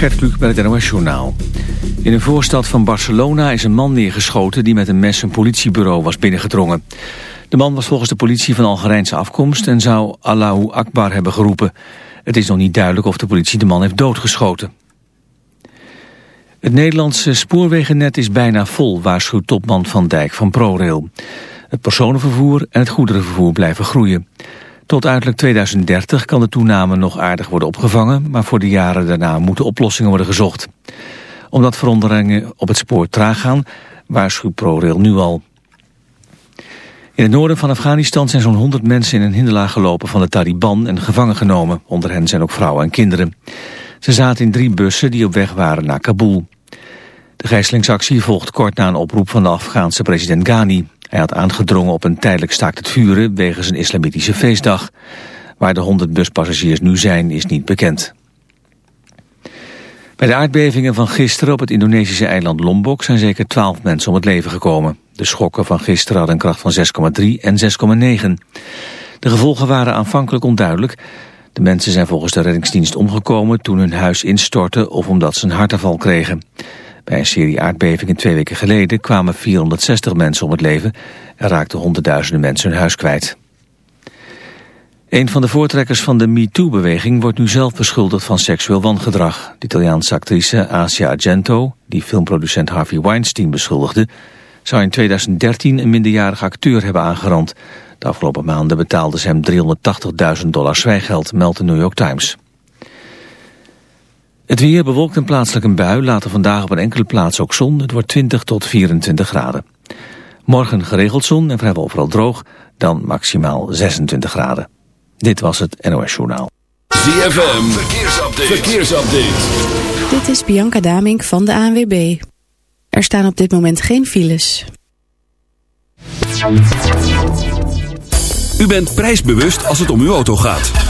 Gert Kluk bij het NOS Journaal. In een voorstad van Barcelona is een man neergeschoten... die met een mes een politiebureau was binnengedrongen. De man was volgens de politie van Algerijnse afkomst... en zou Allahu Akbar hebben geroepen. Het is nog niet duidelijk of de politie de man heeft doodgeschoten. Het Nederlandse spoorwegennet is bijna vol... waarschuwt topman Van Dijk van ProRail. Het personenvervoer en het goederenvervoer blijven groeien. Tot uiterlijk 2030 kan de toename nog aardig worden opgevangen, maar voor de jaren daarna moeten oplossingen worden gezocht. Omdat veranderingen op het spoor traag gaan, waarschuwt ProRail nu al. In het noorden van Afghanistan zijn zo'n 100 mensen in een hinderlaag gelopen van de Taliban en gevangen genomen. Onder hen zijn ook vrouwen en kinderen. Ze zaten in drie bussen die op weg waren naar Kabul. De gijzelingsactie volgt kort na een oproep van de Afghaanse president Ghani. Hij had aangedrongen op een tijdelijk staakt het vuren wegens een islamitische feestdag. Waar de 100 buspassagiers nu zijn is niet bekend. Bij de aardbevingen van gisteren op het Indonesische eiland Lombok zijn zeker 12 mensen om het leven gekomen. De schokken van gisteren hadden een kracht van 6,3 en 6,9. De gevolgen waren aanvankelijk onduidelijk. De mensen zijn volgens de reddingsdienst omgekomen toen hun huis instortte of omdat ze een hartaanval kregen. Bij een serie aardbevingen twee weken geleden kwamen 460 mensen om het leven en raakten honderdduizenden mensen hun huis kwijt. Een van de voortrekkers van de MeToo-beweging wordt nu zelf beschuldigd van seksueel wangedrag. De Italiaanse actrice Asia Argento, die filmproducent Harvey Weinstein beschuldigde, zou in 2013 een minderjarige acteur hebben aangerand. De afgelopen maanden betaalde ze hem 380.000 dollar zwijgeld, meldt de New York Times. Het weer bewolkt en plaatselijk een bui, later vandaag op een enkele plaats ook zon. Het wordt 20 tot 24 graden. Morgen geregeld zon en vrijwel overal droog, dan maximaal 26 graden. Dit was het NOS Journaal. ZFM, verkeersupdate. verkeersupdate. Dit is Bianca Damink van de ANWB. Er staan op dit moment geen files. U bent prijsbewust als het om uw auto gaat.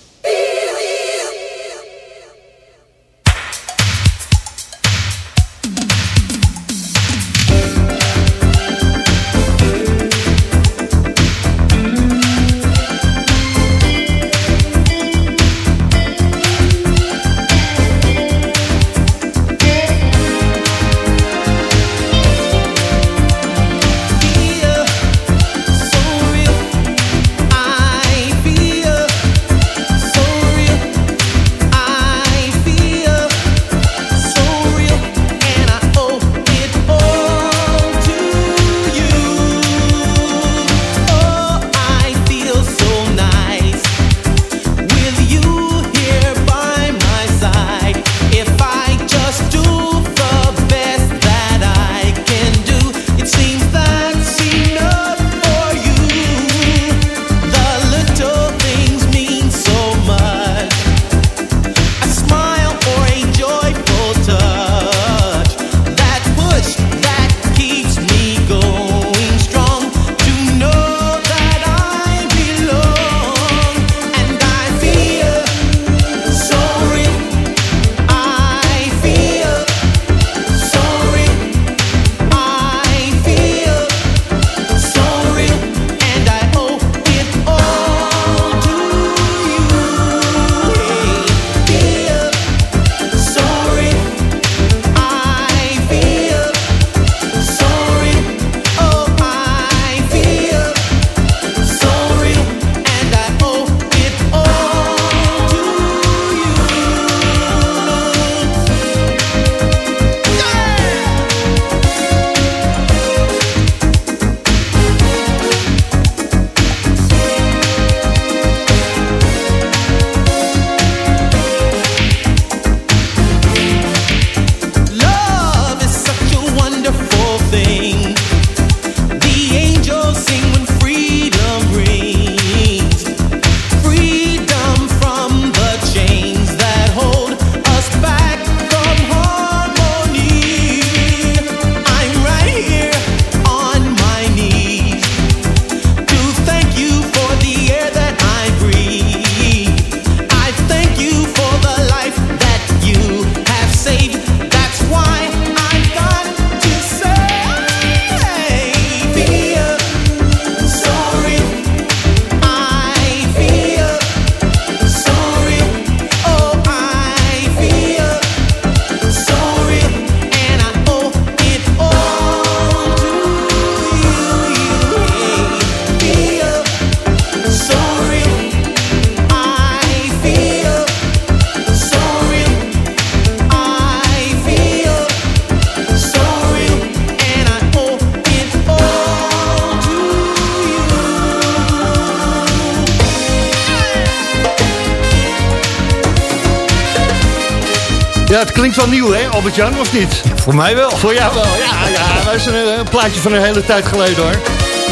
Klinkt wel nieuw, hè, Albert-Jan, of niet? Voor mij wel. Voor jou wel, ja. ja dat is een, een plaatje van een hele tijd geleden, hoor.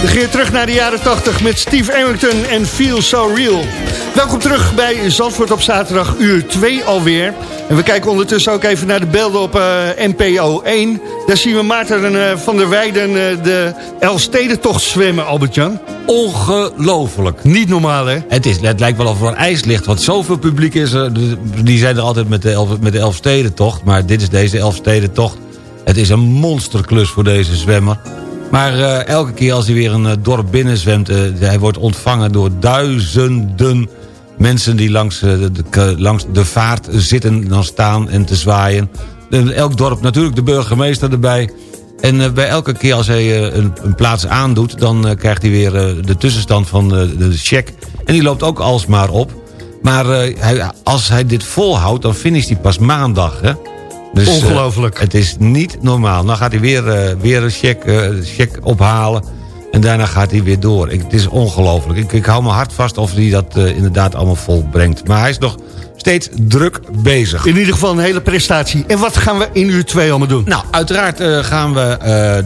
We gaan terug naar de jaren 80 met Steve Arrington en Feel So Real. Welkom terug bij Zandvoort op zaterdag, uur 2 alweer. En we kijken ondertussen ook even naar de beelden op uh, NPO 1. Daar zien we Maarten uh, van der Weijden uh, de Elfstedentocht zwemmen, Albert-Jan. Ongelooflijk. Niet normaal, hè? Het, is, het lijkt wel of er ijs ligt, want zoveel publiek is er. Die zijn er altijd met de, elf, met de Elfstedentocht. Maar dit is deze Elfstedentocht. Het is een monsterklus voor deze zwemmer. Maar uh, elke keer als hij weer een uh, dorp binnenzwemt... Uh, hij wordt ontvangen door duizenden mensen die langs, de, de, langs de vaart zitten... dan staan en te zwaaien. elk dorp natuurlijk de burgemeester erbij. En bij elke keer als hij een, een, plaats aandoet... dan krijgt hij weer de tussenstand van de check. En die loopt ook alsmaar op. Maar hij, als hij dit volhoudt, dan finisht hij pas maandag... Hè? Dus, Ongelooflijk. Uh, het is niet normaal. Dan gaat hij weer, uh, weer een check, uh, check ophalen. En daarna gaat hij weer door. Ik, het is ongelooflijk. Ik, ik hou me hard vast of hij dat inderdaad allemaal volbrengt. Maar hij is nog steeds druk bezig. In ieder geval een hele prestatie. En wat gaan we in uur 2 allemaal doen? Nou, uiteraard gaan we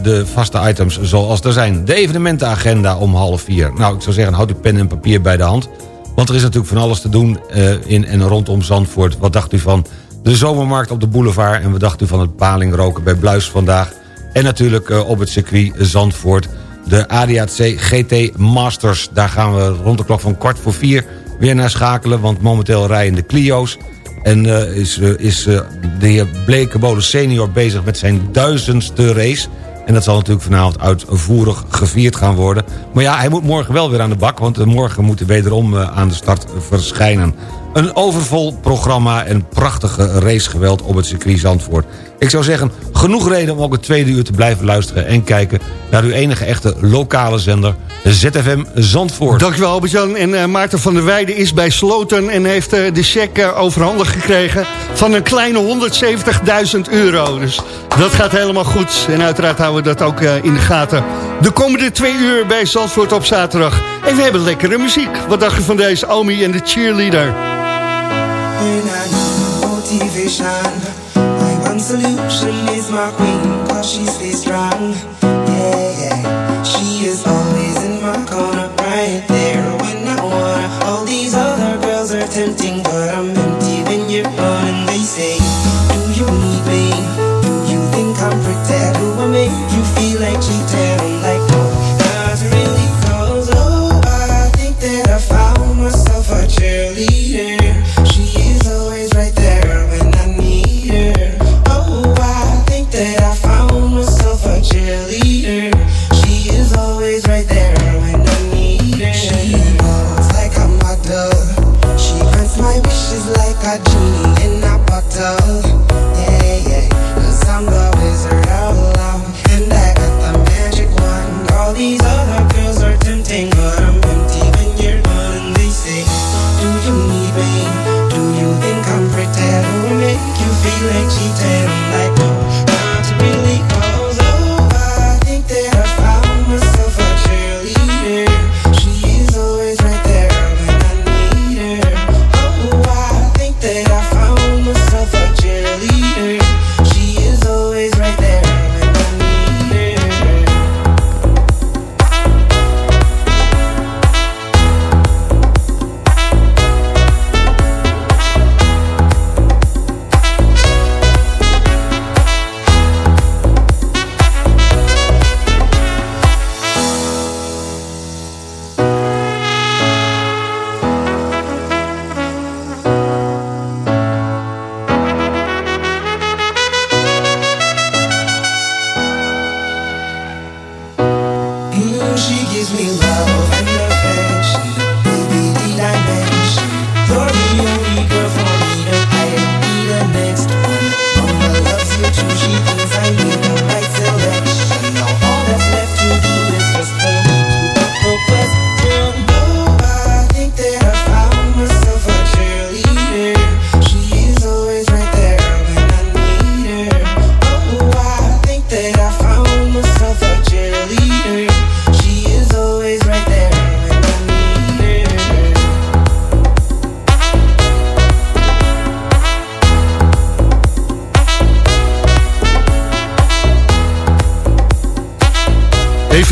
de vaste items zoals er zijn. De evenementenagenda om half vier. Nou, ik zou zeggen, houd uw pen en papier bij de hand. Want er is natuurlijk van alles te doen in en rondom Zandvoort. Wat dacht u van de zomermarkt op de boulevard. En we dachten van het palingroken bij Bluis vandaag. En natuurlijk op het circuit Zandvoort de ADAC GT Masters. Daar gaan we rond de klok van kwart voor vier weer naar schakelen. Want momenteel rijden de Clio's. En uh, is, uh, is de heer Blekenbode senior bezig met zijn duizendste race. En dat zal natuurlijk vanavond uitvoerig gevierd gaan worden. Maar ja, hij moet morgen wel weer aan de bak... want morgen moet hij wederom aan de start verschijnen. Een overvol programma en prachtige racegeweld op het circuit Zandvoort. Ik zou zeggen, genoeg reden om ook het tweede uur te blijven luisteren... en kijken naar uw enige echte lokale zender, ZFM Zandvoort. Dankjewel Albert-Jan. En uh, Maarten van der Weijden is bij Sloten... en heeft uh, de cheque overhandig gekregen van een kleine 170.000 euro. Dus dat gaat helemaal goed. En uiteraard houden we dat ook uh, in de gaten. De komende twee uur bij Zandvoort op zaterdag. En we hebben lekkere muziek. Wat dacht je van deze Omi en de cheerleader? When I need motivation. My one solution is my queen, cause she stays strong. Yeah, yeah. She is always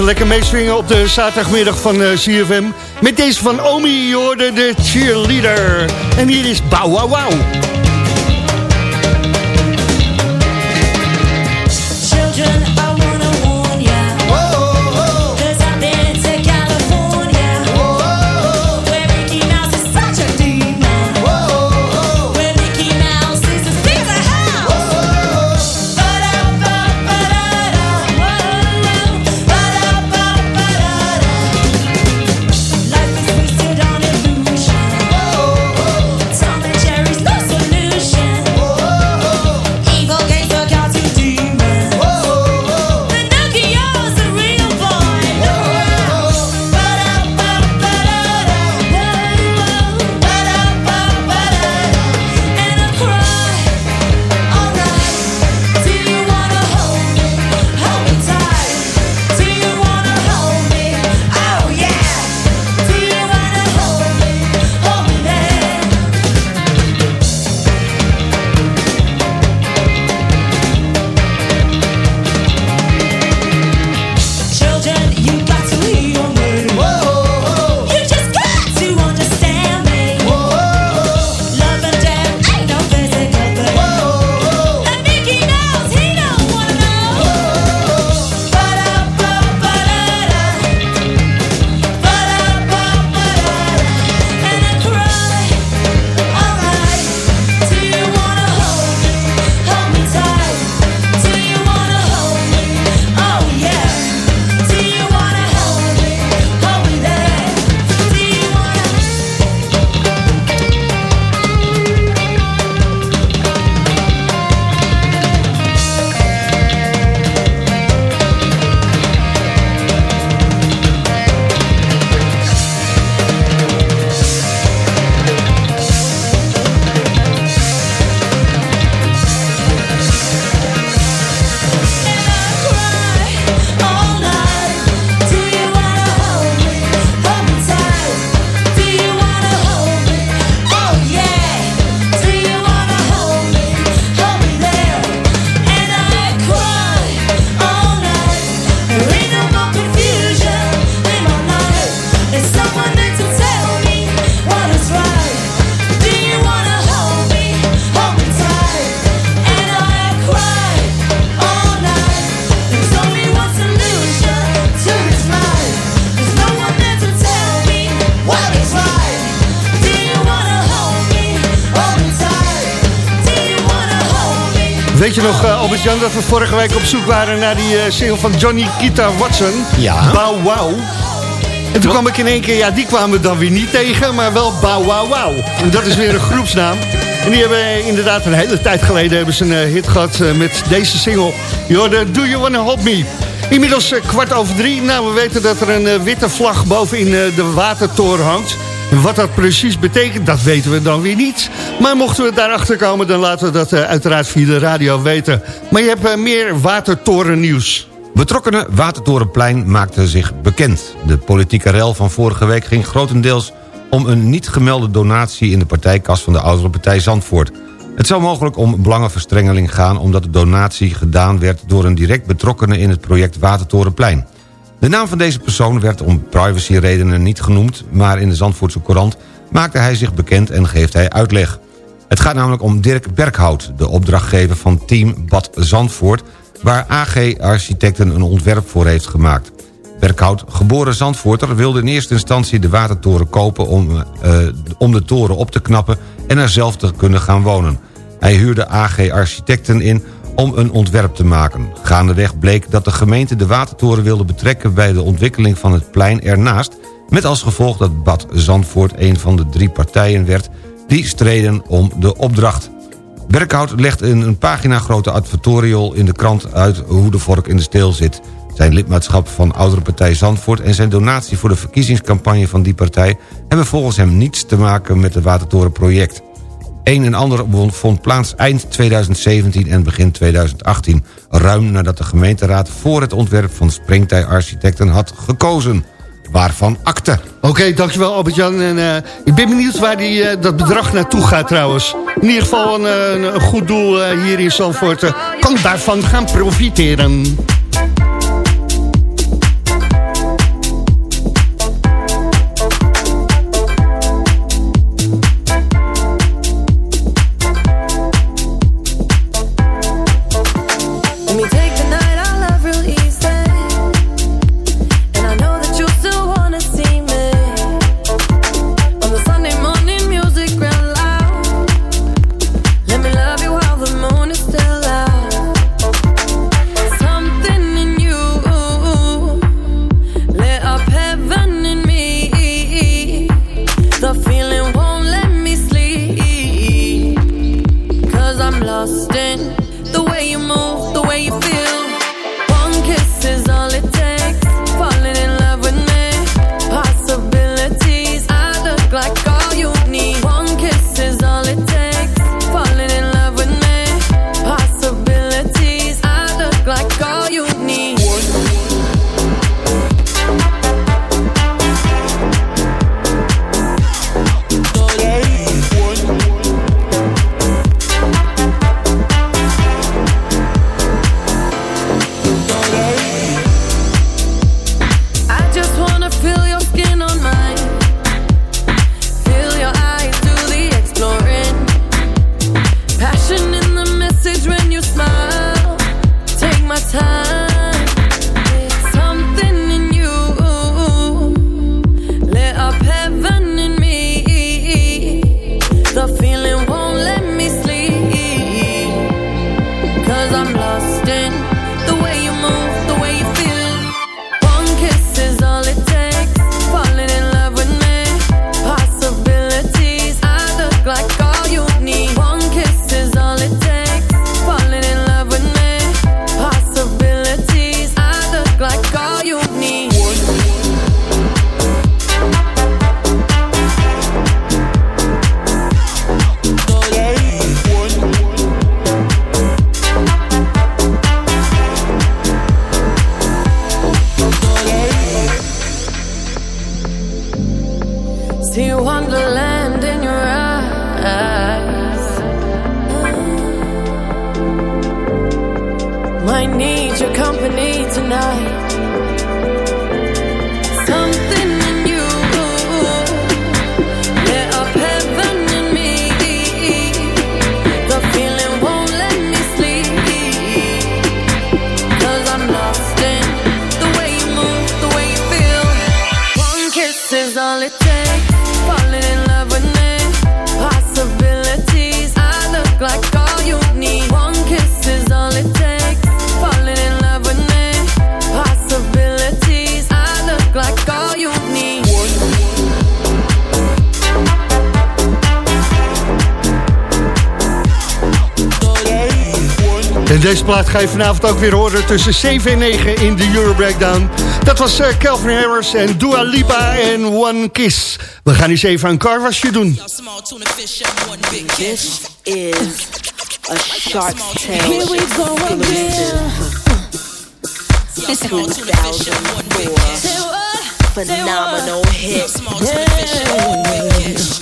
lekker meeswingen op de zaterdagmiddag van uh, CFM. Met deze van Omi, je hoorde de cheerleader. En hier is Bow Wow Wow. Dat we vorige week op zoek waren naar die uh, single van Johnny Kita Watson? Ja. Bow Wow. En toen kwam ik in één keer, ja, die kwamen we dan weer niet tegen, maar wel Bow Wow Wow. En dat is weer een groepsnaam. En die hebben inderdaad een hele tijd geleden hebben ze een uh, hit gehad met deze single. Do You Wanna Help Me? Inmiddels kwart over drie. Nou, we weten dat er een witte vlag bovenin de watertoren hangt. Wat dat precies betekent, dat weten we dan weer niet. Maar mochten we daarachter komen, dan laten we dat uh, uiteraard via de radio weten. Maar je hebt uh, meer watertorennieuws. Betrokkenen Watertorenplein maakte zich bekend. De politieke rel van vorige week ging grotendeels om een niet gemelde donatie... in de partijkas van de oudere partij Zandvoort. Het zou mogelijk om belangenverstrengeling gaan... omdat de donatie gedaan werd door een direct betrokkenen in het project Watertorenplein. De naam van deze persoon werd om privacyredenen niet genoemd... maar in de Zandvoortse Courant maakte hij zich bekend en geeft hij uitleg. Het gaat namelijk om Dirk Berghout, de opdrachtgever van Team Bad Zandvoort... waar AG Architecten een ontwerp voor heeft gemaakt. Berghout, geboren Zandvoorter, wilde in eerste instantie de watertoren kopen... om, uh, om de toren op te knappen en er zelf te kunnen gaan wonen. Hij huurde AG Architecten in om een ontwerp te maken. Gaandeweg bleek dat de gemeente de watertoren wilde betrekken... bij de ontwikkeling van het plein ernaast... met als gevolg dat Bad Zandvoort een van de drie partijen werd... die streden om de opdracht. Berkhout legt in een pagina grote advertorial in de krant uit... hoe de vork in de steel zit. Zijn lidmaatschap van oudere partij Zandvoort... en zijn donatie voor de verkiezingscampagne van die partij... hebben volgens hem niets te maken met het Watertorenproject. Een en ander vond plaats eind 2017 en begin 2018. Ruim nadat de gemeenteraad voor het ontwerp van Springtij Architecten had gekozen. Waarvan akte. Oké, dankjewel Albert-Jan. En, uh, ik ben benieuwd waar die, uh, dat bedrag naartoe gaat trouwens. In ieder geval een, uh, een goed doel hier in Zandvoort. kan daarvan gaan profiteren. Plaat ga je vanavond ook weer horen tussen 7 en 9 in de Euro Breakdown. Dat was eh, Calvin Harris en Dua Lipa en One Kiss. We gaan eens even een carwasje doen. This is a shark's tale. Here we go again. 2004 phenomenal hit. Yeah,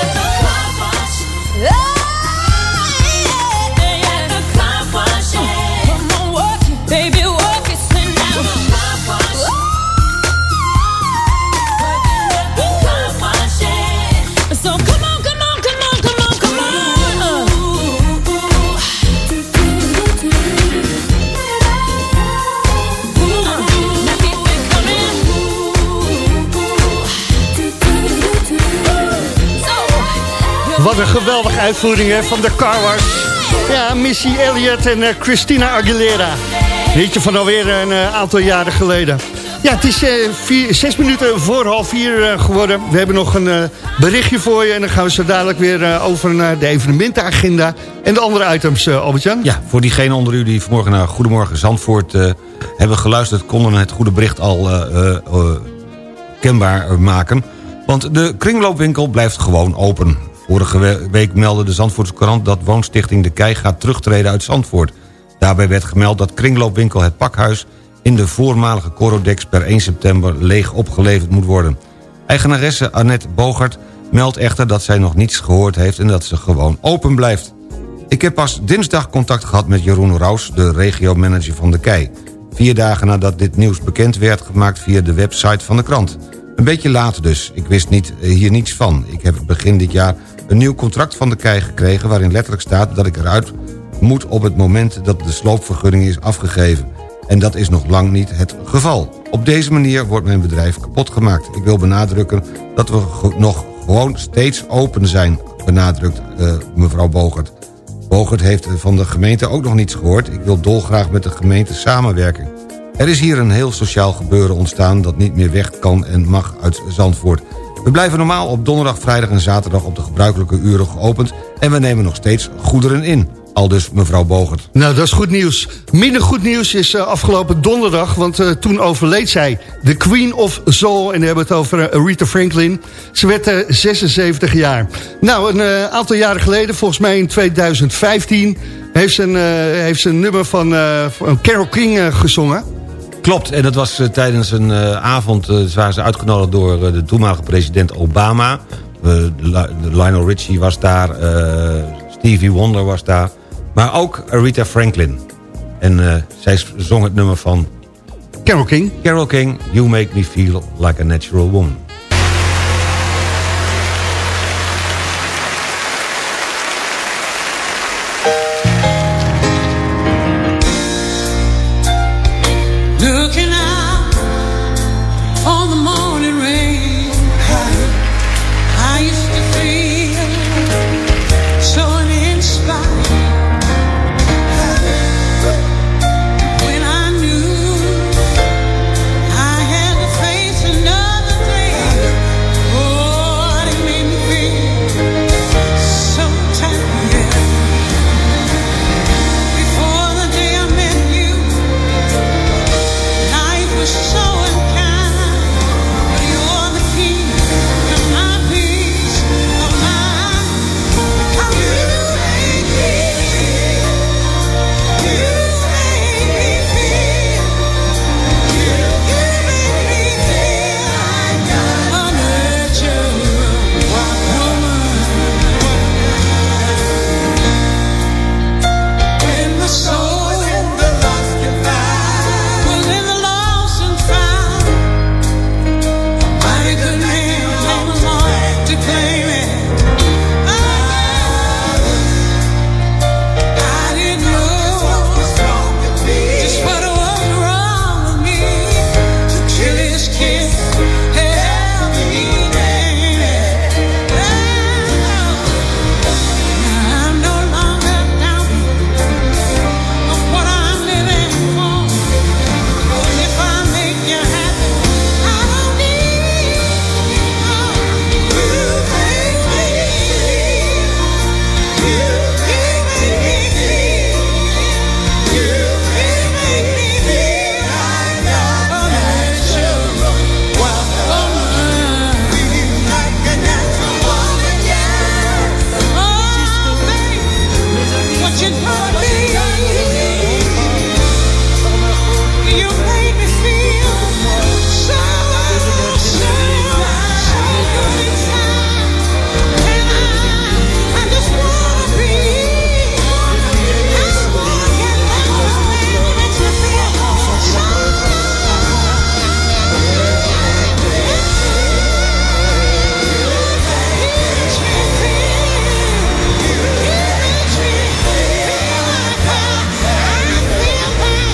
Oh, Wat een geweldige uitvoering hè, van de Car Wash. Ja, Missy Elliott en eh, Christina Aguilera. Weet je van alweer een eh, aantal jaren geleden. Ja, het is eh, zes minuten voor half vier geworden. We hebben nog een berichtje voor je. En dan gaan we zo dadelijk weer over naar de evenementenagenda. En de andere items, Albert-Jan. Ja, voor diegenen onder u die vanmorgen naar Goedemorgen Zandvoort hebben geluisterd... konden het goede bericht al kenbaar maken. Want de kringloopwinkel blijft gewoon open. Vorige we- week meldde de Zandvoortse krant dat woonstichting De Kei gaat terugtreden uit Zandvoort. Daarbij werd gemeld dat kringloopwinkel Het Pakhuis... in de voormalige Corodex per 1 september leeg opgeleverd moet worden. Eigenaresse Annette Bogert meldt echter dat zij nog niets gehoord heeft... en dat ze gewoon open blijft. Ik heb pas dinsdag contact gehad met Jeroen Raus, de regiomanager van De Kei. Vier dagen nadat dit nieuws bekend werd gemaakt via de website van de krant. Een beetje laat dus. Ik wist niet, eh, hier niets van. Ik heb begin dit jaar een nieuw contract van De Kei gekregen... waarin letterlijk staat dat ik eruit moet op het moment dat de sloopvergunning is afgegeven. En dat is nog lang niet het geval. Op deze manier wordt mijn bedrijf kapot gemaakt. Ik wil benadrukken dat we nog gewoon steeds open zijn, benadrukt eh, mevrouw Bogert. Bogert heeft van de gemeente ook nog niets gehoord. Ik wil dolgraag met de gemeente samenwerken. Er is hier een heel sociaal gebeuren ontstaan... dat niet meer weg kan en mag uit Zandvoort. We blijven normaal op donderdag, vrijdag en zaterdag... op de gebruikelijke uren geopend... en we nemen nog steeds goederen in. Aldus mevrouw Bogert. Nou, dat is goed nieuws. Minder goed nieuws is eh, afgelopen donderdag, want eh, toen overleed zij. De Queen of Soul, en dan hebben we het over eh, Aretha Franklin. Ze werd eh, 76 jaar. Nou, een aantal jaren geleden, volgens mij in 2015... heeft ze een, heeft ze een nummer van, van Carole King gezongen. Klopt, en dat was eh, tijdens een eh, avond... eh, waren ze uitgenodigd door de toenmalige president Obama. Li- Lionel Richie was daar, Stevie Wonder was daar... maar ook Aretha Franklin. En zij zong het nummer van Carole King. Carole King... You Make Me Feel Like a Natural Woman.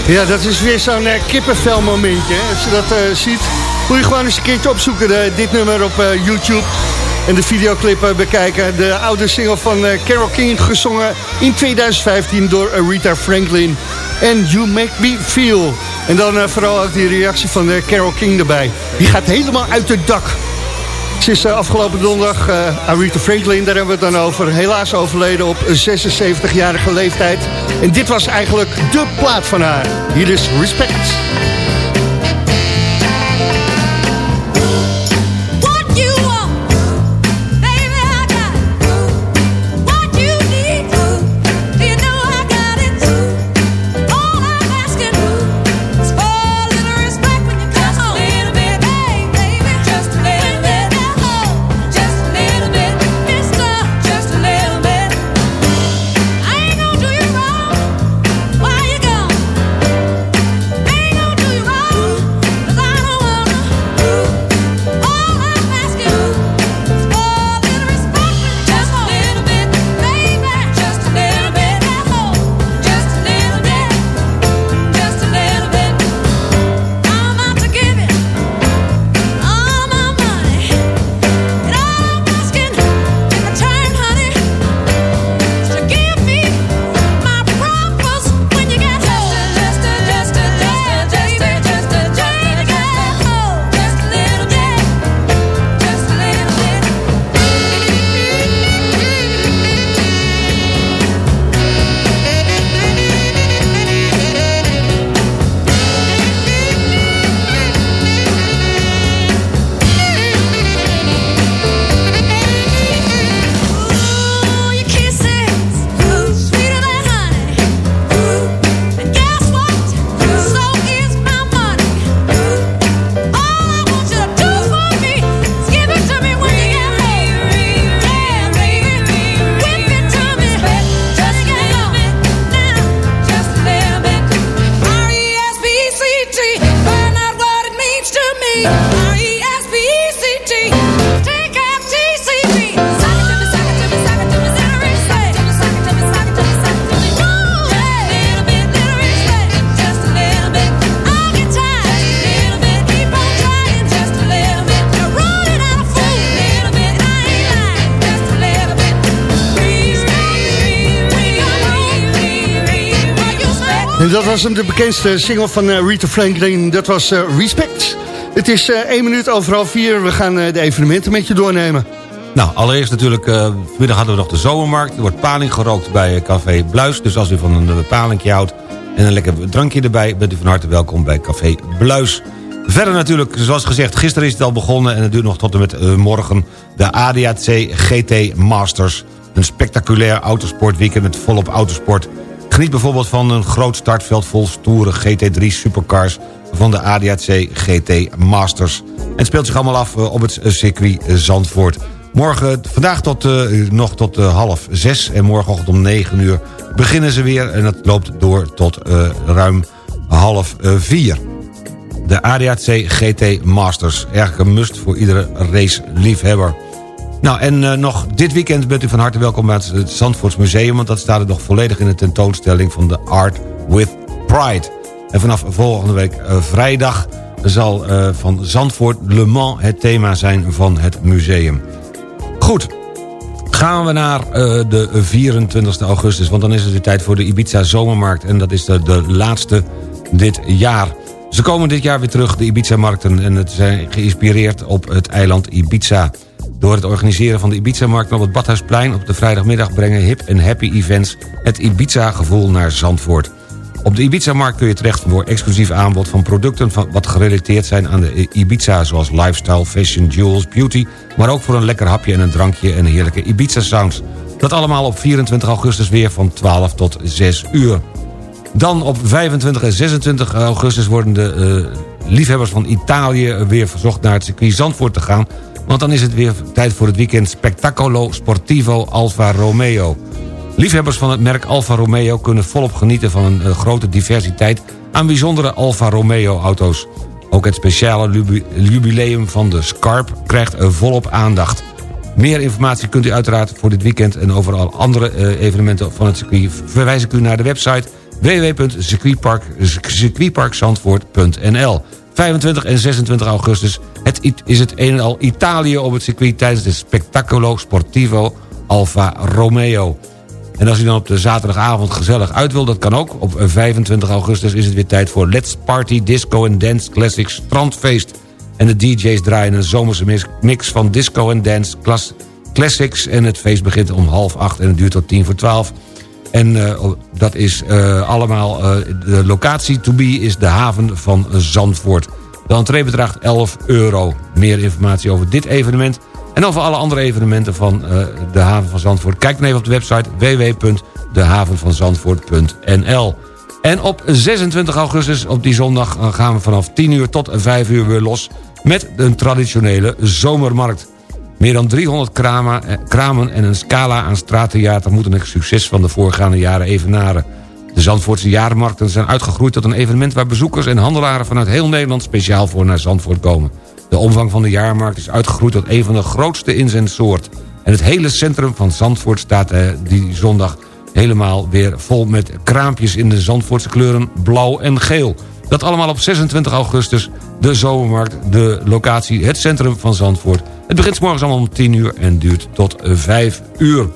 Ja, dat is weer zo'n eh, kippenvel momentje. hè. Als je dat eh, ziet, moet je gewoon eens een keertje opzoeken. de- dit nummer op eh, YouTube. En de videoclip eh, bekijken. De oude single van eh, Carole King gezongen in 2015 door Aretha Franklin. En You Make Me Feel. En dan eh, vooral ook die reactie van eh, Carole King erbij. Die gaat helemaal uit het dak. Ze is eh, afgelopen donderdag, eh Aretha Franklin, daar hebben we het dan over. Helaas overleden op 76-jarige leeftijd. En dit was eigenlijk de plaat van haar. Hier is Respect. Bekendste single van eh, Rita Franklin. Dat was eh, Respect. Het is eh, één minuut over half vier. We gaan de evenementen met je doornemen. Nou, allereerst natuurlijk, vanmiddag hadden we nog de zomermarkt. Er wordt paling gerookt bij Café Bluis. Dus als u van een palingje houdt en een lekker drankje erbij... bent u van harte welkom bij Café Bluis. Verder natuurlijk, zoals gezegd, gisteren is het al begonnen... en het duurt nog tot en met morgen de ADAC GT Masters. Een spectaculair autosportweekend met volop autosport... Geniet bijvoorbeeld van een groot startveld vol stoere GT3 supercars van de ADAC GT Masters. Het speelt zich allemaal af eh, op het circuit Zandvoort. Morgen, vandaag tot, nog tot half zes en morgenochtend om negen uur beginnen ze weer. En het loopt door tot ruim half vier. De ADAC GT Masters. Erg een must voor iedere raceliefhebber. Nou, en uh, nog dit weekend bent u van harte welkom bij het Zandvoorts Museum... want dat staat er nog volledig in de tentoonstelling van de Art with Pride. En vanaf volgende week uh, vrijdag zal uh, van Zandvoort Le Mans het thema zijn van het museum. Goed, gaan we naar de 24 augustus... want dan is het de tijd voor de Ibiza Zomermarkt... en dat is de, de laatste dit jaar... Ze komen dit jaar weer terug, de Ibiza-markten... en het zijn geïnspireerd op het eiland Ibiza... Door het organiseren van de Ibiza-markt op het Badhuisplein... op de vrijdagmiddag brengen hip en happy events... het Ibiza-gevoel naar Zandvoort. Op de Ibiza-markt kun je terecht voor exclusief aanbod van producten... Van wat gerelateerd zijn aan de Ibiza... zoals lifestyle, fashion, jewels, beauty... maar ook voor een lekker hapje en een drankje en heerlijke Ibiza-sounds. Dat allemaal op 24 augustus weer van 12 tot 6 uur. Dan op 25 en 26 augustus worden de uh, liefhebbers van Italië... weer verzocht naar het circuit Zandvoort te gaan want dan is het weer tijd voor het weekend Spectacolo Sportivo Alfa Romeo. Liefhebbers van het merk Alfa Romeo kunnen volop genieten van een eh, grote diversiteit aan bijzondere Alfa Romeo auto's. Ook het speciale jubileum van de Scarp krijgt volop aandacht. Meer informatie kunt u uiteraard voor dit weekend en over al andere eh, evenementen van het circuit verwijs ik u naar de website www.circuitparkzandvoort.nl 25 en 26 augustus het is het een en al Italië op het circuit... tijdens de Spectaculo Sportivo Alfa Romeo. En als u dan op de zaterdagavond gezellig uit wil, dat kan ook. Op 25 augustus is het weer tijd voor Let's Party Disco and Dance Classics Strandfeest. En de DJ's draaien een zomerse mix van disco en dance classics. En het feest begint om half acht en het duurt tot tien voor twaalf. En uh, dat is uh, allemaal, uh, de locatie to be is de haven van Zandvoort. De entree bedraagt 11 euro. Meer informatie over dit evenement en over alle andere evenementen van de haven van Zandvoort. Kijk dan even op de website www.dehavenvanzandvoort.nl En op 26 augustus, op die zondag, gaan we vanaf 10 uur tot 5 uur weer los... met een traditionele zomermarkt. Meer dan 300 kramen, eh, kramen en een scala aan straattheater... moeten het succes van de voorgaande jaren evenaren. De Zandvoortse jaarmarkten zijn uitgegroeid tot een evenement... waar bezoekers en handelaren vanuit heel Nederland speciaal voor naar Zandvoort komen. De omvang van de jaarmarkt is uitgegroeid tot een van de grootste in zijn soort. En het hele centrum van Zandvoort staat eh, die zondag helemaal weer vol met kraampjes... in de Zandvoortse kleuren blauw en geel. Dat allemaal op 26 augustus, de zomermarkt, de locatie, het centrum van Zandvoort. Het begint morgens allemaal om 10 uur en duurt tot 5 uur.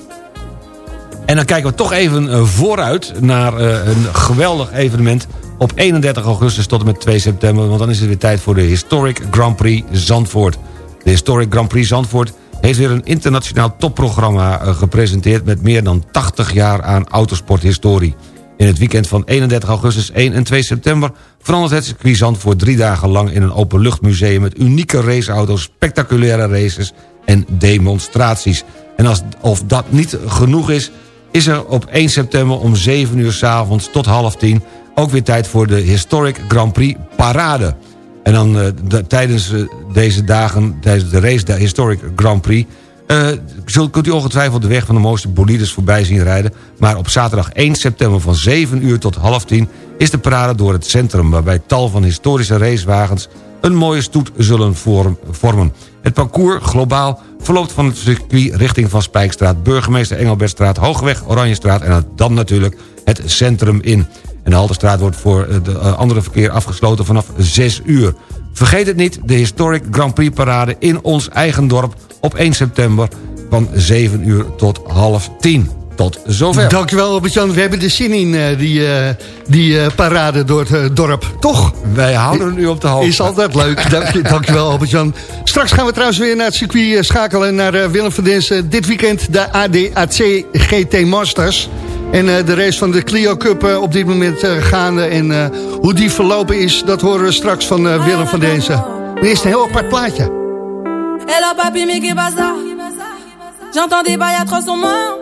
En dan kijken we toch even eh, vooruit naar eh, een geweldig evenement... op 31 augustus tot en met 2 september... want dan is het weer tijd voor de Historic Grand Prix Zandvoort. De Historic Grand Prix Zandvoort heeft weer een internationaal topprogramma eh, gepresenteerd... met meer dan 80 jaar aan autosporthistorie. In het weekend van 31 augustus 1 en 2 september... verandert het circuit Zandvoort drie dagen lang in een openluchtmuseum... met unieke raceauto's, spectaculaire races en demonstraties. En als, of dat niet genoeg is is er op 1 september om 7 uur s avonds tot half 10... ook weer tijd voor de Historic Grand Prix Parade. En dan de, tijdens uh, deze dagen, tijdens de race, de Historic Grand Prix... Zult, kunt u ongetwijfeld de weg van de mooiste bolides voorbij zien rijden... maar op zaterdag 1 september van 7 uur tot half 10... is de parade door het centrum... waarbij tal van historische racewagens een mooie stoet zullen vormen. Het parcours globaal verloopt van het circuit richting Van Spijkstraat... Burgemeester Engelbertstraat, Hoogweg, Oranjestraat... en dan natuurlijk het centrum in. En de Halterstraat wordt voor het eh, andere verkeer afgesloten vanaf 6 uur. Vergeet het niet, de Historic Grand Prix Parade in ons eigen dorp... op 1 september van 7 uur tot half 10. Tot zover. Dankjewel Albert-Jan. We hebben de zin in eh, die, eh, die eh, parade door het dorp. Toch? Wij houden u op de hoogte. Is altijd leuk. Dank je, dankjewel Albert-Jan. Straks gaan we trouwens weer naar het circuit schakelen... naar Willem van Densen. Dit weekend de ADAC GT Masters. En eh, de race van de Clio Cup op dit moment gaande. En eh, hoe die verlopen is, dat horen we straks van eh, Willem van Densen. Maar eerst een heel apart plaatje. A papi? J'entends des bails atroces en moi.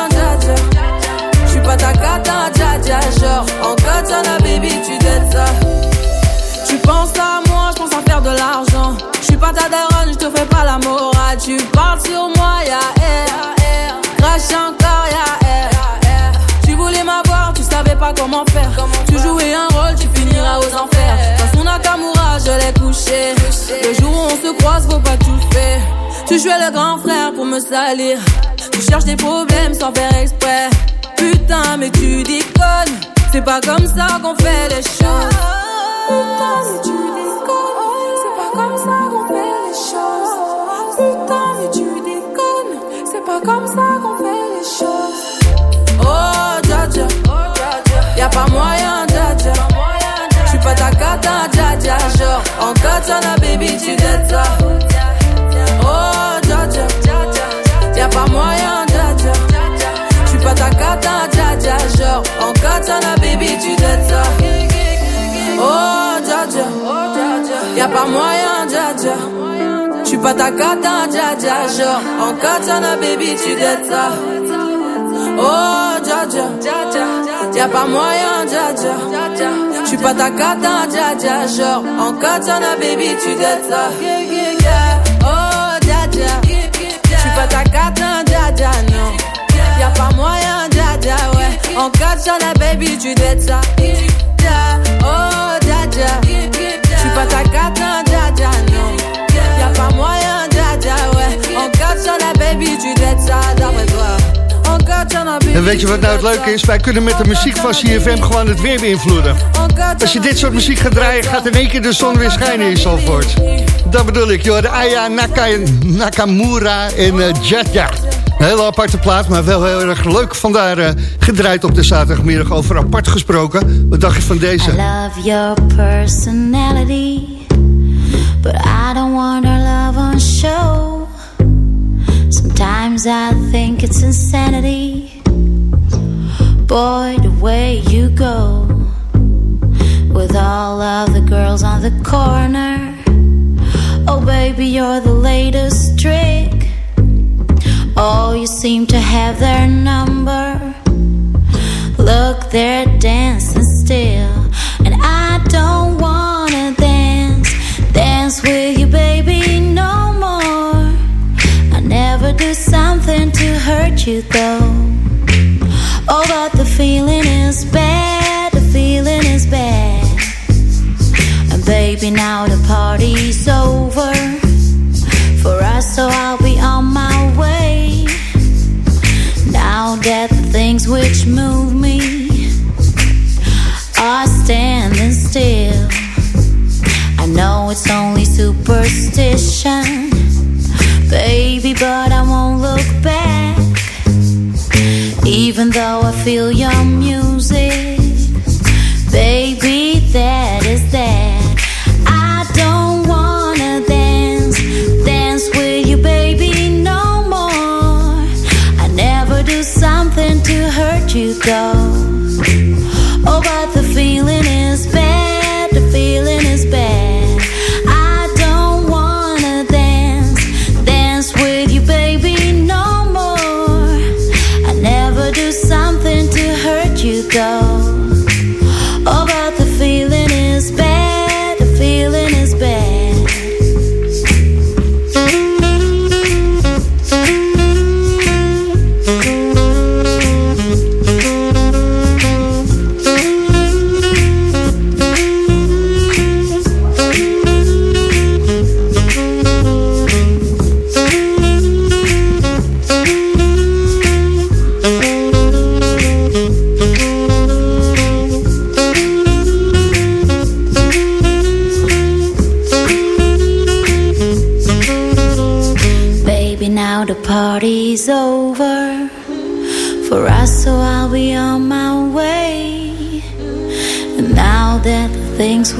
J'suis pas ta cata, dja dja. Genre, en katana, baby, tu t'aides ça. Tu penses à moi, j'pense à faire de l'argent. J'suis pas ta daronne, j'te fais pas la morale. Tu parles sur moi, y'a air. Crache encore, y'a air. Tu voulais m'avoir, tu savais pas comment faire. Tu jouais un rôle, tu finiras aux enfers. Dans son Nakamura, je l'ai couché. Le jour où on se croise, faut pas tout faire. Tu jouais le grand frère pour me salir. Tu cherches des problèmes sans faire exprès. C'est pas comme ça qu'on fait les choses. Putain, mais tu déconnes. C'est pas comme ça qu'on fait les choses. Putain, mais tu déconnes. C'est pas comme ça qu'on fait les choses. Oh, dja dja. Y'a pas moyen, dja dja. J'suis pas ta cata, dja dja. Genre, en katana, baby, tu t'aides ça. Pas moyen, dja. J'suis pas ta cata, dja dja. Genre, en katana, baby, tu t'aides ça. Oh, dja dja. Y'a pas moyen, dja dja. J'suis pas ta cata, dja dja. Genre, en katana, baby, tu t'aides ça. Oh, dja dja. J'suis pas ta cata, dja dja, pas moyen, dja dja, ouais. En katana, baby, tu t'aides ça. Oh, dja. J'suis pas ta En weet je wat nou het leuke is? Wij kunnen met de muziek van CFM gewoon het weer beïnvloeden. Als je dit soort muziek gaat draaien, gaat in één keer de zon weer schijnen in Zandvoort. Dat bedoel ik, joh. De Aya Naka, Nakamura en uh, Jatja. Een hele aparte plaat, maar wel heel erg leuk. Vandaar eh, gedraaid op de zaterdagmiddag over apart gesproken. Wat dacht je van deze? I love your personality, but I don't want our love on show. Sometimes I think it's insanity. Boy, the way you go with all of the girls on the corner. Oh, baby, you're the latest trick. Oh, you seem to have their number. Look, they're dancing still. You, though. Oh, but the feeling is bad, the feeling is bad. And baby, now the party's over for us, so I'll be on my way. Now that the things which move me are standing still. I know it's only superstition, baby, but I won't look back. Even though I feel your music, baby, that is that. I don't wanna dance, dance with you, baby, no more. I never do something to hurt you, though.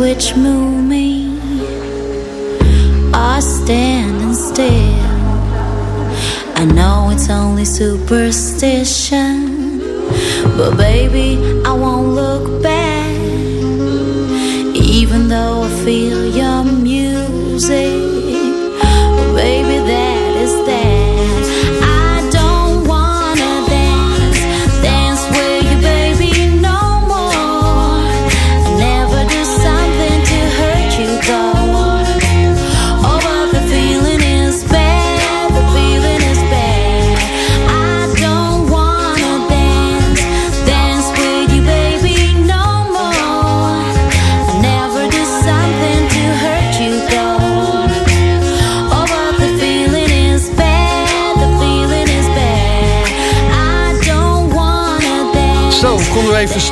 Which move me. Are standing still, I know it's only superstition, but baby,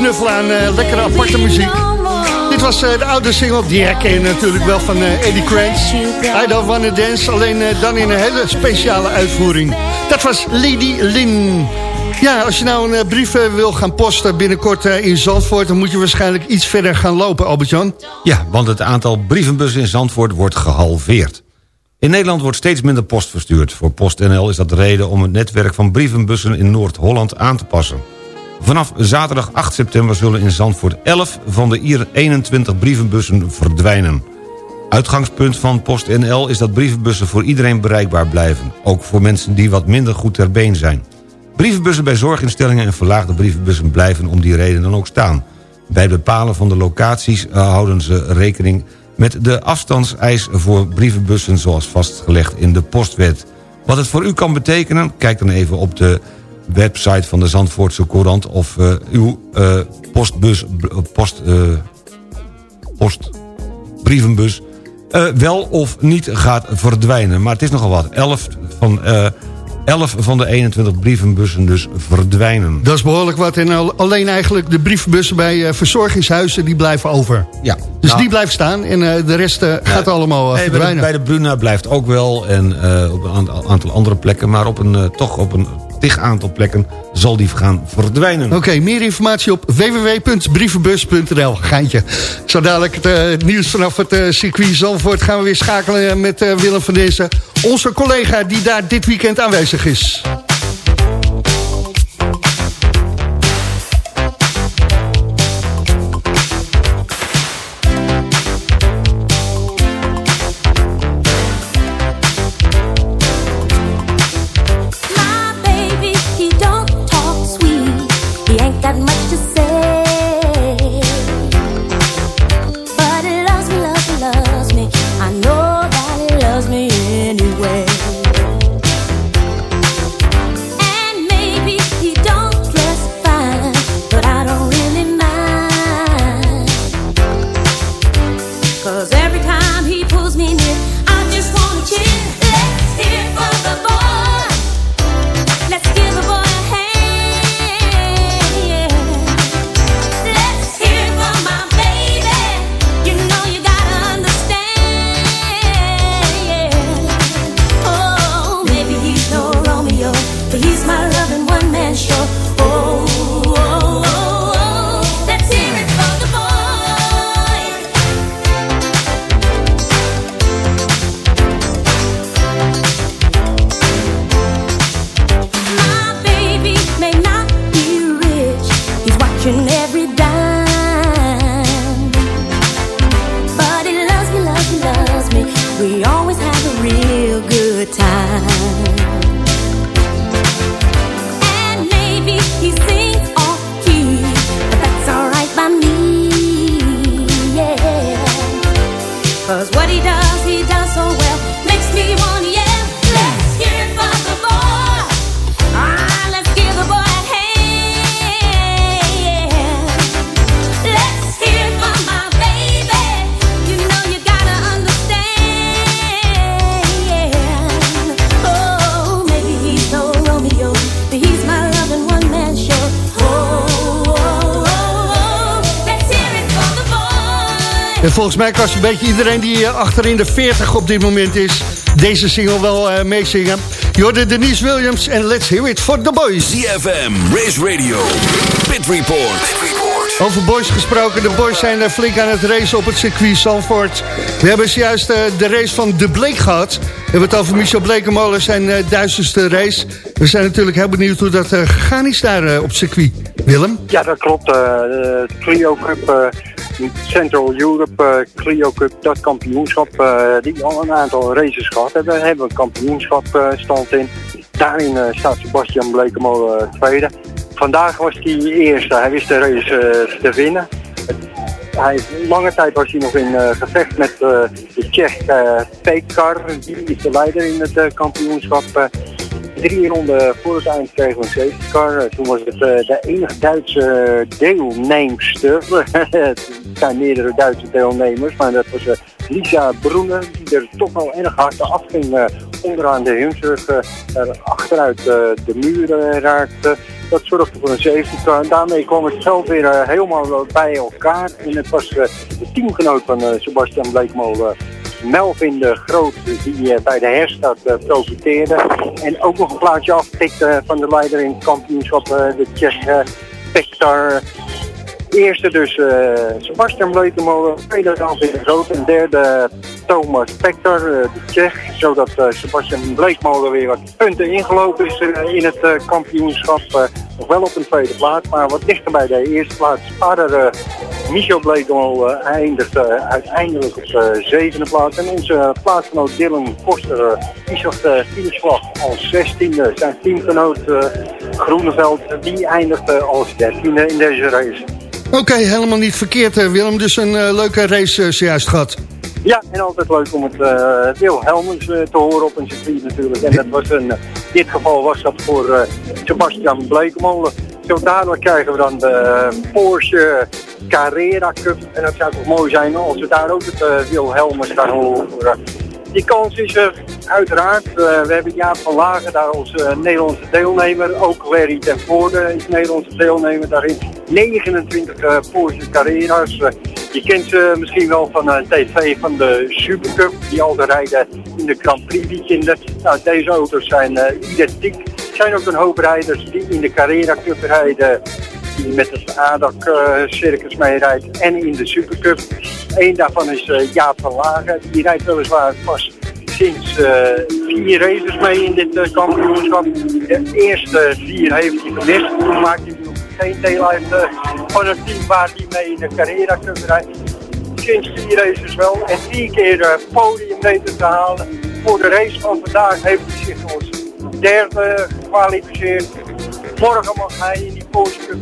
aan eh, lekkere aparte muziek. Dit was eh, de oude single, die herken je natuurlijk wel van eh, Eddie Kranz. I Don't Wanna Dance, alleen dan in een hele speciale uitvoering. Dat was Lady Lynn. Ja, als je nou een brief wil gaan posten binnenkort in Zandvoort... dan moet je waarschijnlijk iets verder gaan lopen, Albert-Jan. Ja, want het aantal brievenbussen in Zandvoort wordt gehalveerd. In Nederland wordt steeds minder post verstuurd. Voor PostNL is dat de reden om het netwerk van brievenbussen in Noord-Holland aan te passen. Vanaf zaterdag 8 september zullen in Zandvoort 11 van de hier 21 brievenbussen verdwijnen. Uitgangspunt van PostNL is dat brievenbussen voor iedereen bereikbaar blijven. Ook voor mensen die wat minder goed ter been zijn. Brievenbussen bij zorginstellingen en verlaagde brievenbussen blijven om die reden dan ook staan. Bij bepalen van de locaties eh, houden ze rekening met de afstandseis voor brievenbussen zoals vastgelegd in de postwet. Wat het voor u kan betekenen, kijk dan even op de website van de Zandvoortse Courant of eh, uw eh, postbus, post, eh, post, brievenbus eh, wel of niet gaat verdwijnen. Maar het is nogal wat. 11 van, eh 11 van de 21 brievenbussen dus verdwijnen. Dat is behoorlijk wat. En al- alleen eigenlijk de brievenbussen bij verzorgingshuizen, die blijven over. Ja. Dus Nou, die blijft staan en de rest gaat allemaal nee, bij, de, verdwijnen. bij de Bruna blijft ook wel. En op een aantal- andere plekken. Maar op een, toch op een tig aantal plekken zal die gaan verdwijnen. Oké, meer informatie op www.brievenbus.nl. Geintje. Zo dadelijk het eh, nieuws vanaf het eh, circuit Zandvoort... gaan we weer schakelen eh, met Willem van Dezen. Onze collega die daar dit weekend aanwezig is. Mij kan een beetje iedereen die eh, achter in de 40 op dit moment is... deze single wel uh, meezingen. Jorde Denise Williams en Let's Hear It for the Boys. CFM, Race Radio, Pit Report. Over boys gesproken, de boys zijn er flink aan het racen op het circuit Zandvoort. We hebben zojuist uh, de race van De Bleek gehad. We hebben het over Michel Blekemolen, zijn uh, duizendste race. We zijn natuurlijk heel benieuwd hoe dat gegaan is daar op het circuit. Willem? Ja, dat klopt. de Clio Cup Central Europe uh, Clio Cup, dat kampioenschap, uh, die al een aantal races gehad hebben. Daar hebben we een kampioenschap uh, stand in. Daarin staat Sebastian Blekemolen tweede. Vandaag was hij eerste, hij wist de race te winnen. Hij, lange tijd was hij nog in gevecht met de Tsjech Pekar. Die is de leider in het kampioenschap drie ronden voor het eind kregen we een safety car. Toen was het uh, de enige Duitse deelnemster. het zijn meerdere Duitse deelnemers, maar dat was Lisa Broenen, die er toch wel erg hard afging uh, onderaan de Hunsrug. er achteruit de muren raakte. Dat zorgde voor een safety car. En daarmee kwam het veld weer helemaal bij elkaar. En het was de teamgenoot van Sebastian Bleekmolen Melvin de Groot die eh, bij de herstart eh, profiteerde. En ook nog een plaatje afpikte van de leider in het kampioenschap, eh, de Tsjech Pektar. Eerste dus uh, Sebastian Blekemolen, tweede Melvin de Groot en derde Thomas Pektar, de Tsjech. Zodat Sebastian Bleekmolen weer wat punten ingelopen is in het kampioenschap. nog wel op een tweede plaats, maar wat dichter bij de eerste plaats. Vader Michel Bleekdom uh, eindigt uiteindelijk op de zevende plaats. En onze plaatsgenoot Dylan Koster die zag de als zestiende. Zijn teamgenoot Groeneveld die eindigde als dertiende in deze race. Oké, helemaal niet verkeerd Willem. Dus een leuke race zojuist gehad. Ja, en altijd leuk om het uh, uh, te horen op een circuit natuurlijk. En dat was een, in dit geval was dat voor Sebastian Blekemolen. Zo dadelijk krijgen we dan de Porsche Carrera Cup. En dat zou toch mooi zijn als we daar ook het uh, Wilhelmus gaan horen. Die kans is er uiteraard. Uh, we hebben Jaap van Lagen daar als uh, Nederlandse deelnemer. Ook Larry ten Voorde is Nederlandse deelnemer daarin. 29 uh, Porsche Carrera's. je kent ze misschien wel van tv van de Supercup. Die al rijden in de Grand Prix weekenden. Nou, deze auto's zijn identiek. Er zijn ook een hoop rijders die in de Carrera Cup rijden die met het ADAC-circus meerijdt en in de Supercup. Eén daarvan is uh, Jaap van Lagen. Die rijdt weliswaar pas sinds uh, vier races mee in dit uh, kampioenschap. De eerste vier heeft hij gemist. Toen maakte hij nog geen deel uit van het team waar hij mee in de Carrera Cup rijdt. Sinds vier races wel. En vier keer podium weten te halen. Voor de race van vandaag heeft hij zich als derde gekwalificeerd. Morgen mag hij in die Porsche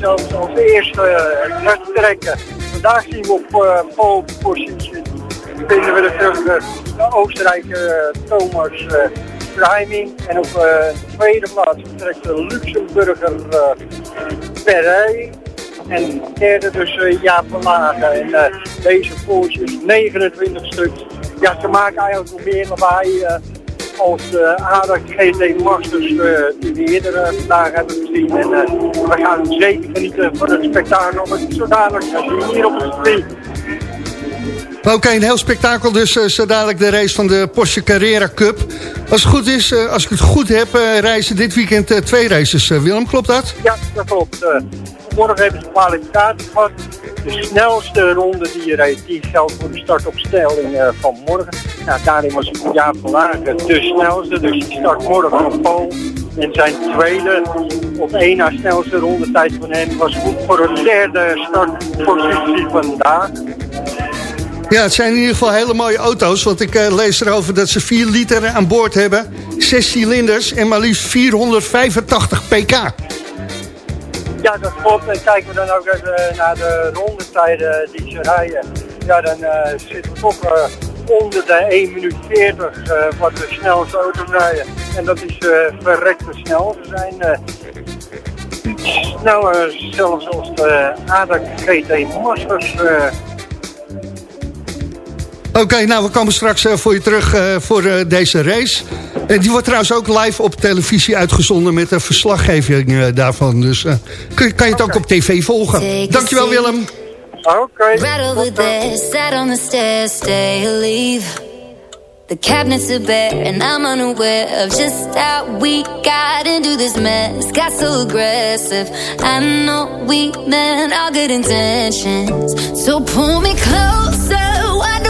zelfs als eerste uh, trekken. Vandaag zien we op uh, pole position vinden we de, de Oostenrijker Thomas Priming. En op de tweede plaats vertrekt de Luxemburger Perret. En derde dus Jaap. En deze Porsche is 29 stuks. Ja, ze maken eigenlijk nog meer lawaai als uh, ADAC GT Masters uh, die we eerder uh, vandaag hebben gezien. En we gaan zeker genieten van het spektakel om het zodanig als hier op het stream. Oké, okay, een heel spektakel dus uh, zo dadelijk de race van de Porsche Carrera Cup. Als het goed is, uh, als ik het goed heb, uh, reizen dit weekend twee races. Willem, klopt dat? Ja, dat klopt. Morgen hebben ze kwalificatie gehad. De snelste ronde die je rijdt, die geldt voor de startopstelling van morgen. Nou, daarin was Jaap van Lagen de snelste, dus die start morgen op Pool. En zijn tweede op één na snelste rondetijd van hem was goed voor een derde startpositie vandaag. Ja, het zijn in ieder geval hele mooie auto's. Want ik uh, lees erover dat ze 4 liter aan boord hebben. 6 cilinders en maar liefst 485 pk. Ja, dat klopt. En kijken we dan ook even naar de rondetijden die ze rijden. Ja, dan uh, zitten we toch uh, onder de 1 minuut 40 wat de snelste auto's rijden. En dat is verrekte snel. Ze zijn iets sneller zelfs als de ADAC GT Masters Oké, nou we komen straks eh, voor je terug eh, voor eh, deze race. En die wordt trouwens ook live op televisie uitgezonden met een verslaggeving daarvan. Dus kun, kan je het ook op tv volgen. Dankjewel Willem. Oké.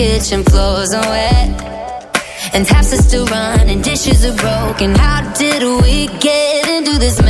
kitchen floors are wet and taps are still running, dishes are broken. How did we get into this mess?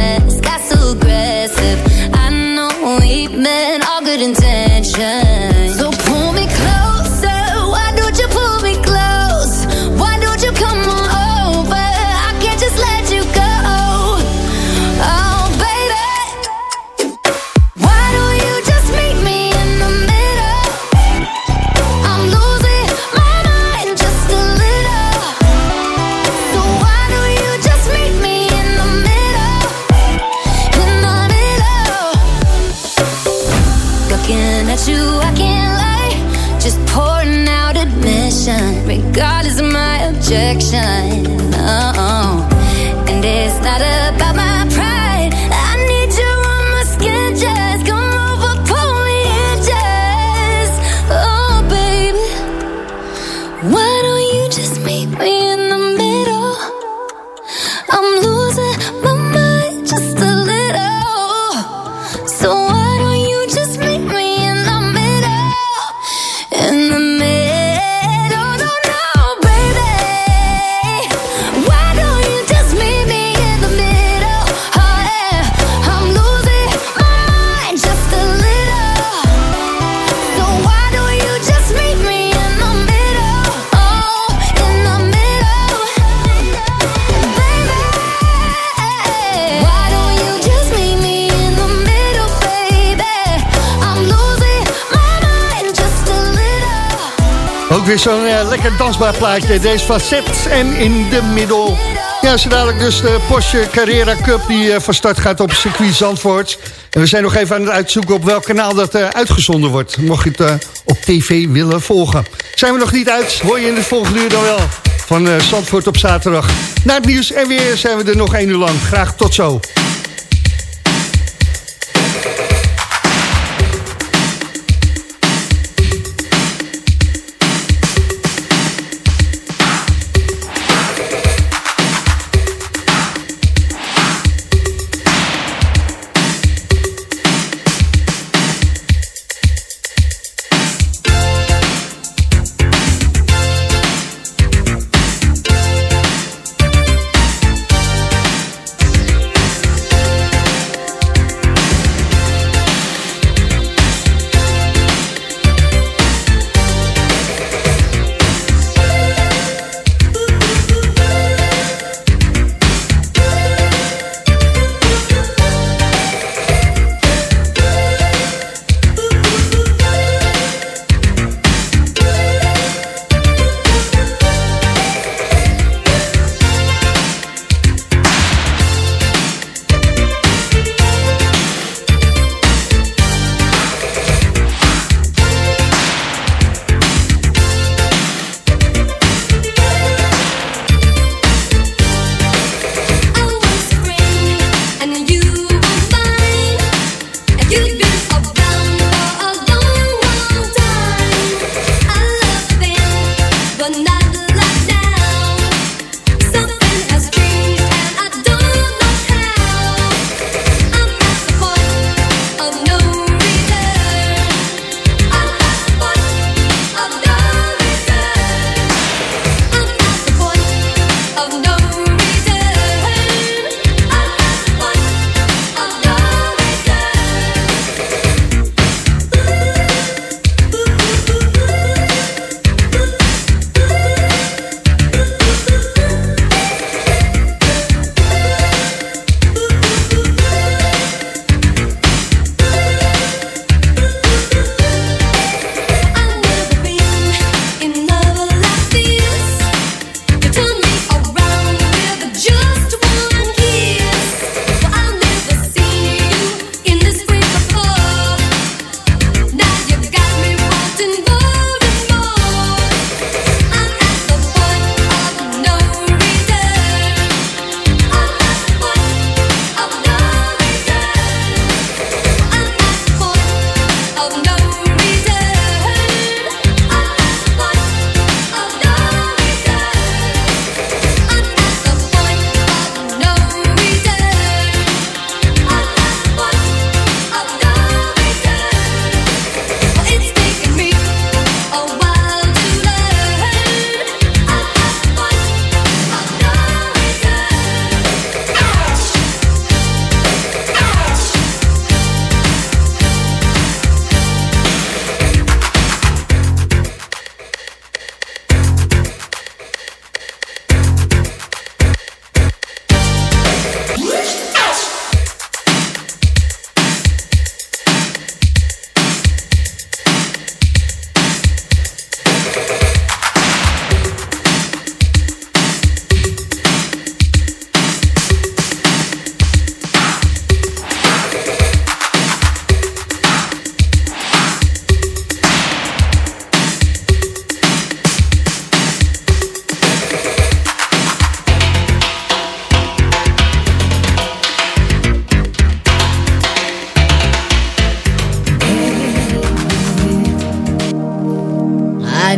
dansbaar. Deze facet en in de middel. Ja, zo dadelijk dus de Porsche Carrera Cup die eh, van start gaat op circuit Zandvoort. En we zijn nog even aan het uitzoeken op welk kanaal dat eh, uitgezonden wordt. Mocht je het eh, op tv willen volgen. Zijn we nog niet uit, hoor je in de volgende uur dan wel. Van Zandvoort op zaterdag. Na het nieuws en weer zijn we er nog één uur lang. Graag tot zo.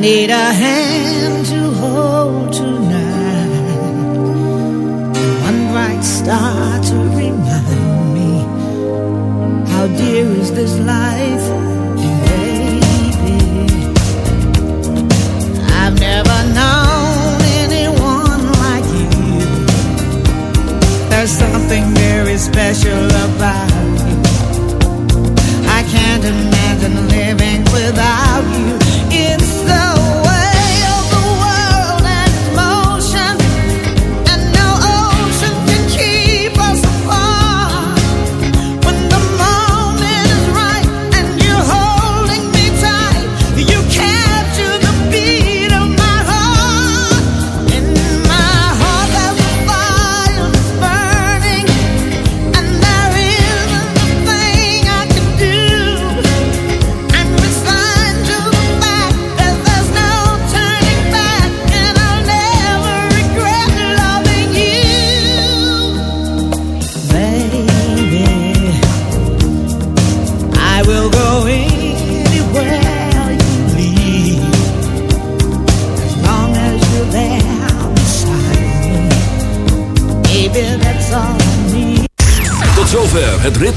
need a hand to hold tonight. One bright star to remind me how dear is this life.